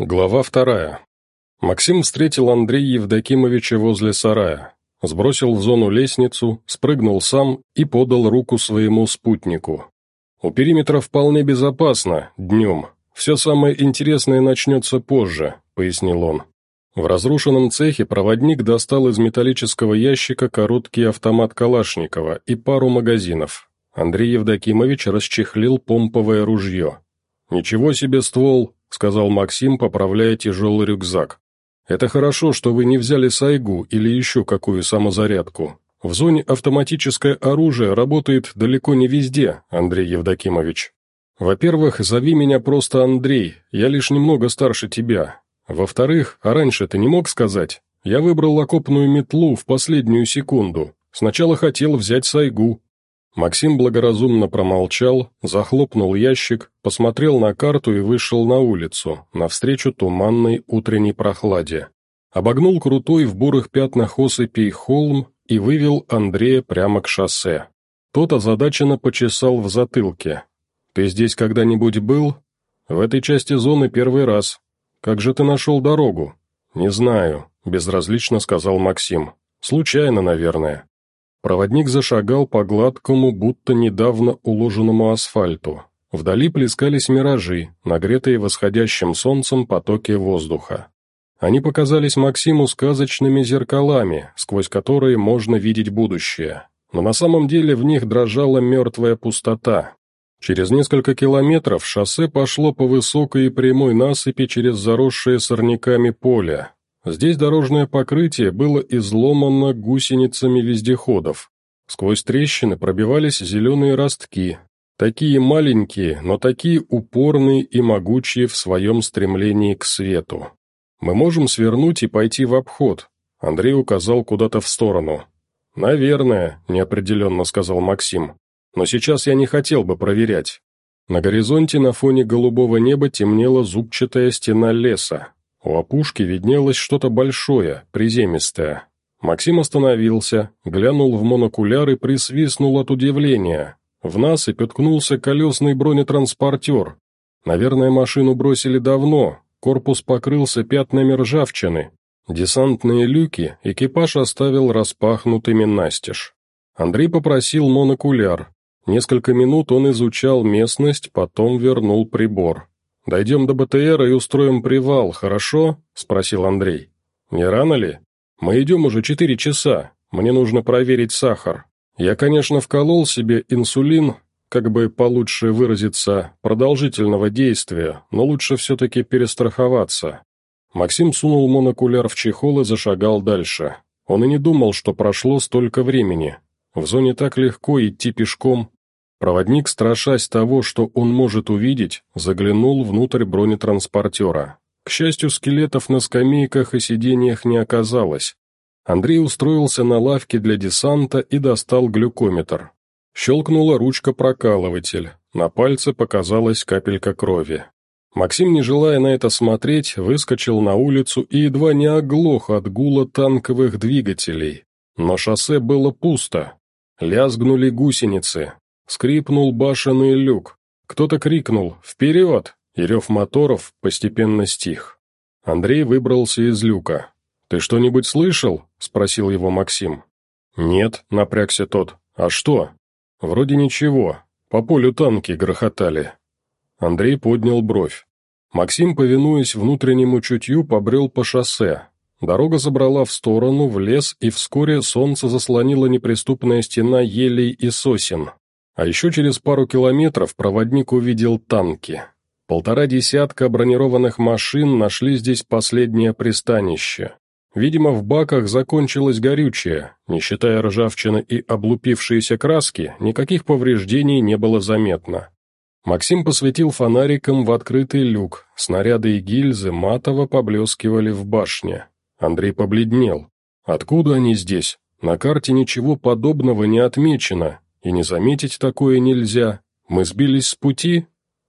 Глава вторая. Максим встретил Андрея Евдокимовича возле сарая, сбросил в зону лестницу, спрыгнул сам и подал руку своему спутнику. «У периметра вполне безопасно, днем. Все самое интересное начнется позже», — пояснил он. В разрушенном цехе проводник достал из металлического ящика короткий автомат Калашникова и пару магазинов. Андрей Евдокимович расчехлил помповое ружье. «Ничего себе ствол!» — сказал Максим, поправляя тяжелый рюкзак. «Это хорошо, что вы не взяли сайгу или еще какую самозарядку. В зоне автоматическое оружие работает далеко не везде, Андрей Евдокимович. Во-первых, зови меня просто Андрей, я лишь немного старше тебя. Во-вторых, а раньше ты не мог сказать? Я выбрал окопную метлу в последнюю секунду. Сначала хотел взять сайгу, Максим благоразумно промолчал, захлопнул ящик, посмотрел на карту и вышел на улицу, навстречу туманной утренней прохладе. Обогнул крутой в бурых пятнах осыпей холм и вывел Андрея прямо к шоссе. Тот озадаченно почесал в затылке. «Ты здесь когда-нибудь был?» «В этой части зоны первый раз. Как же ты нашел дорогу?» «Не знаю», — безразлично сказал Максим. «Случайно, наверное». Проводник зашагал по гладкому, будто недавно уложенному асфальту. Вдали плескались миражи, нагретые восходящим солнцем потоки воздуха. Они показались Максиму сказочными зеркалами, сквозь которые можно видеть будущее. Но на самом деле в них дрожала мертвая пустота. Через несколько километров шоссе пошло по высокой и прямой насыпи через заросшее сорняками поле, Здесь дорожное покрытие было изломано гусеницами вездеходов. Сквозь трещины пробивались зеленые ростки, такие маленькие, но такие упорные и могучие в своем стремлении к свету. «Мы можем свернуть и пойти в обход», — Андрей указал куда-то в сторону. «Наверное», — неопределенно сказал Максим. «Но сейчас я не хотел бы проверять». На горизонте на фоне голубого неба темнела зубчатая стена леса, у опушки виднелось что-то большое, приземистое. Максим остановился, глянул в монокуляр и присвистнул от удивления. В насыпь уткнулся колесный бронетранспортер. Наверное, машину бросили давно, корпус покрылся пятнами ржавчины. Десантные люки экипаж оставил распахнутыми настежь. Андрей попросил монокуляр. Несколько минут он изучал местность, потом вернул прибор. «Дойдем до БТРа и устроим привал, хорошо?» – спросил Андрей. «Не рано ли? Мы идем уже четыре часа, мне нужно проверить сахар. Я, конечно, вколол себе инсулин, как бы получше выразиться, продолжительного действия, но лучше все-таки перестраховаться». Максим сунул монокуляр в чехол и зашагал дальше. Он и не думал, что прошло столько времени. В зоне так легко идти пешком, Проводник, страшась того, что он может увидеть, заглянул внутрь бронетранспортера. К счастью, скелетов на скамейках и сиденьях не оказалось. Андрей устроился на лавке для десанта и достал глюкометр. Щелкнула ручка-прокалыватель, на пальце показалась капелька крови. Максим, не желая на это смотреть, выскочил на улицу и едва не оглох от гула танковых двигателей. Но шоссе было пусто. Лязгнули гусеницы, Скрипнул башенный люк. Кто-то крикнул «Вперед!» и рев моторов постепенно стих. Андрей выбрался из люка. «Ты что-нибудь слышал?» — спросил его Максим. «Нет», — напрягся тот. «А что?» «Вроде ничего. По полю танки грохотали». Андрей поднял бровь. Максим, повинуясь внутреннему чутью, побрел по шоссе. Дорога забрала в сторону, в лес, и вскоре солнце заслонило неприступная стена елей и сосен. А еще через пару километров проводник увидел танки. Полтора десятка бронированных машин нашли здесь последнее пристанище. Видимо, в баках закончилось горючее, не считая ржавчины и облупившиеся краски, никаких повреждений не было заметно. Максим посветил фонариком в открытый люк, снаряды и гильзы матово поблескивали в башне. Андрей побледнел. Откуда они здесь? На карте ничего подобного не отмечено, и не заметить такое нельзя. Мы сбились с пути?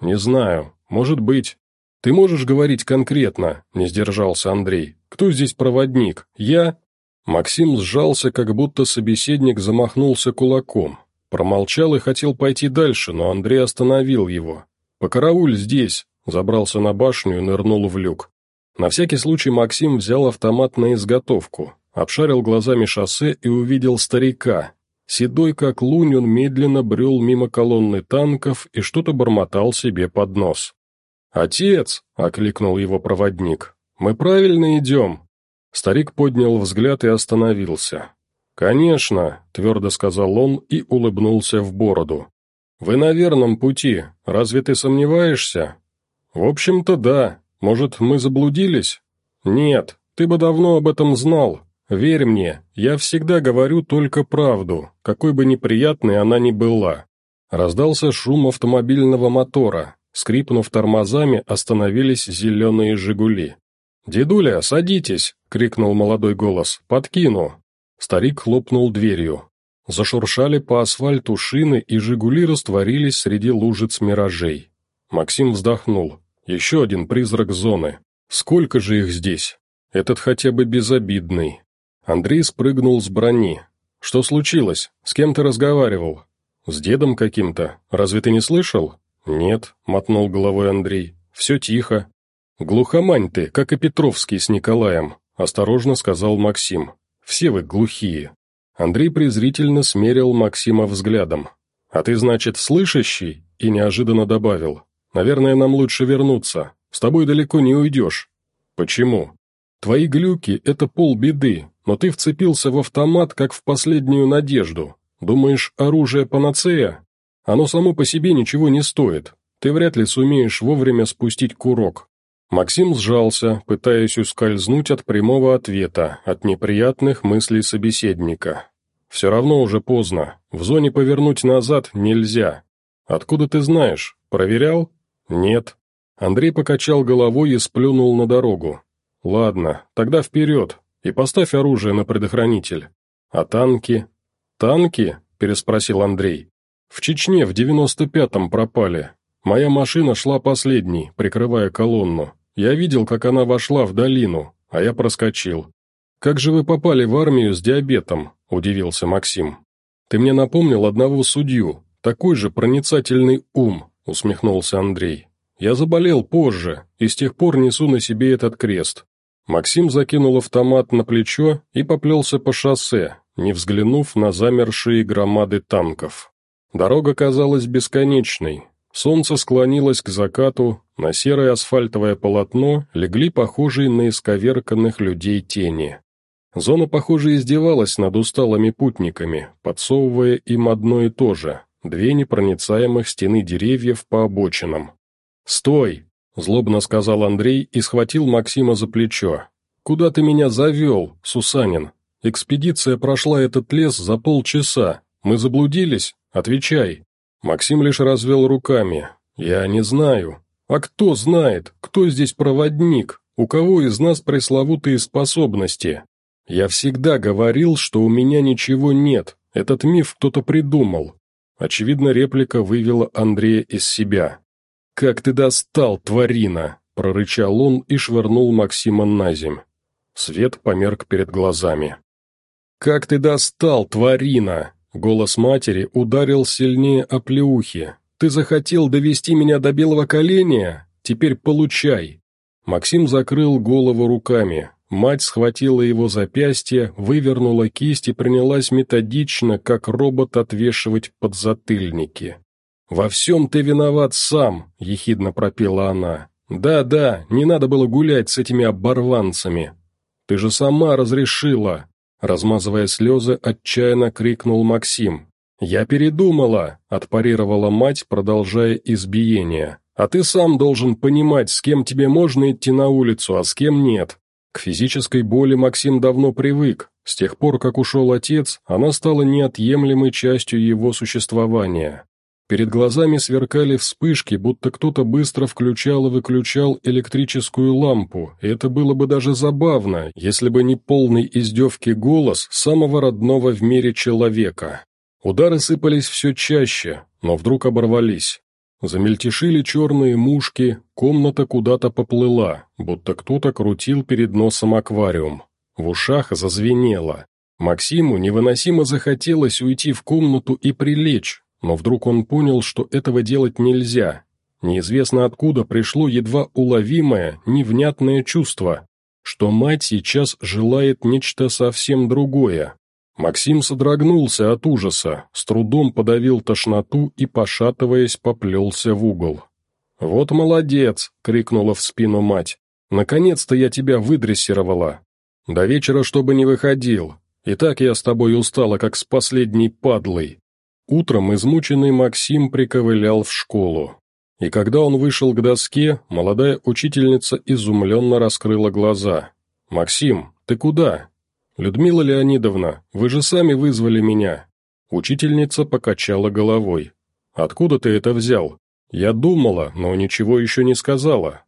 Не знаю. Может быть. Ты можешь говорить конкретно, не сдержался Андрей. Кто здесь проводник? Я? Максим сжался, как будто собеседник замахнулся кулаком. Промолчал и хотел пойти дальше, но Андрей остановил его. «Покарауль здесь!» Забрался на башню и нырнул в люк. На всякий случай Максим взял автомат на изготовку, обшарил глазами шоссе и увидел старика. Седой как лунь он медленно брел мимо колонны танков и что-то бормотал себе под нос. «Отец!» — окликнул его проводник. «Мы правильно идем?» Старик поднял взгляд и остановился. «Конечно», — твердо сказал он и улыбнулся в бороду. «Вы на верном пути, разве ты сомневаешься?» «В общем-то, да. Может, мы заблудились?» «Нет, ты бы давно об этом знал. Верь мне, я всегда говорю только правду, какой бы неприятной она ни была». Раздался шум автомобильного мотора. Скрипнув тормозами, остановились зеленые «Жигули». «Дедуля, садитесь!» — крикнул молодой голос. «Подкину!» Старик хлопнул дверью. Зашуршали по асфальту шины, и «Жигули» растворились среди лужиц миражей. Максим вздохнул. Еще один призрак зоны. Сколько же их здесь? Этот хотя бы безобидный. Андрей спрыгнул с брони. «Что случилось? С кем ты разговаривал?» «С дедом каким-то. Разве ты не слышал?» «Нет», — мотнул головой Андрей. «Все тихо». «Глухомань ты, как и Петровский с Николаем», — осторожно сказал Максим. Все вы глухие». Андрей презрительно смерил Максима взглядом. «А ты, значит, слышащий?» И неожиданно добавил. «Наверное, нам лучше вернуться. С тобой далеко не уйдешь». «Почему?» «Твои глюки — это полбеды, но ты вцепился в автомат, как в последнюю надежду. Думаешь, оружие панацея? Оно само по себе ничего не стоит. Ты вряд ли сумеешь вовремя спустить курок. Максим сжался, пытаясь ускользнуть от прямого ответа, от неприятных мыслей собеседника. «Все равно уже поздно. В зоне повернуть назад нельзя. Откуда ты знаешь? Проверял?» «Нет». Андрей покачал головой и сплюнул на дорогу. «Ладно, тогда вперед, и поставь оружие на предохранитель. А танки?» «Танки?» – переспросил Андрей. «В Чечне в девяносто пятом пропали. Моя машина шла последней, прикрывая колонну. Я видел, как она вошла в долину, а я проскочил. «Как же вы попали в армию с диабетом?» – удивился Максим. «Ты мне напомнил одного судью, такой же проницательный ум», – усмехнулся Андрей. «Я заболел позже, и с тех пор несу на себе этот крест». Максим закинул автомат на плечо и поплелся по шоссе, не взглянув на замершие громады танков. Дорога казалась бесконечной, Солнце склонилось к закату, на серое асфальтовое полотно легли похожие на исковерканных людей тени. Зона, похоже, издевалась над усталыми путниками, подсовывая им одно и то же – две непроницаемых стены деревьев по обочинам. «Стой!» – злобно сказал Андрей и схватил Максима за плечо. «Куда ты меня завел, Сусанин? Экспедиция прошла этот лес за полчаса. Мы заблудились? Отвечай!» Максим лишь развел руками. «Я не знаю. А кто знает, кто здесь проводник? У кого из нас пресловутые способности? Я всегда говорил, что у меня ничего нет. Этот миф кто-то придумал». Очевидно, реплика вывела Андрея из себя. «Как ты достал, тварина!» – прорычал он и швырнул Максима на земь. Свет померк перед глазами. «Как ты достал, тварина!» Голос матери ударил сильнее оплеухи. «Ты захотел довести меня до белого коленя? Теперь получай!» Максим закрыл голову руками. Мать схватила его запястье, вывернула кисть и принялась методично, как робот, отвешивать подзатыльники. «Во всем ты виноват сам», — ехидно пропела она. «Да-да, не надо было гулять с этими оборванцами. Ты же сама разрешила. Размазывая слезы, отчаянно крикнул Максим. «Я передумала!» – отпарировала мать, продолжая избиение. «А ты сам должен понимать, с кем тебе можно идти на улицу, а с кем нет». К физической боли Максим давно привык. С тех пор, как ушел отец, она стала неотъемлемой частью его существования. Перед глазами сверкали вспышки, будто кто-то быстро включал и выключал электрическую лампу, и это было бы даже забавно, если бы не полный издевки голос самого родного в мире человека. Удары сыпались все чаще, но вдруг оборвались. Замельтешили черные мушки, комната куда-то поплыла, будто кто-то крутил перед носом аквариум. В ушах зазвенело. Максиму невыносимо захотелось уйти в комнату и прилечь, но вдруг он понял, что этого делать нельзя. Неизвестно откуда пришло едва уловимое, невнятное чувство, что мать сейчас желает нечто совсем другое. Максим содрогнулся от ужаса, с трудом подавил тошноту и, пошатываясь, поплелся в угол. «Вот молодец!» — крикнула в спину мать. «Наконец-то я тебя выдрессировала. До вечера, чтобы не выходил. И так я с тобой устала, как с последней падлой». Утром измученный Максим приковылял в школу. И когда он вышел к доске, молодая учительница изумленно раскрыла глаза. «Максим, ты куда?» «Людмила Леонидовна, вы же сами вызвали меня». Учительница покачала головой. «Откуда ты это взял?» «Я думала, но ничего еще не сказала».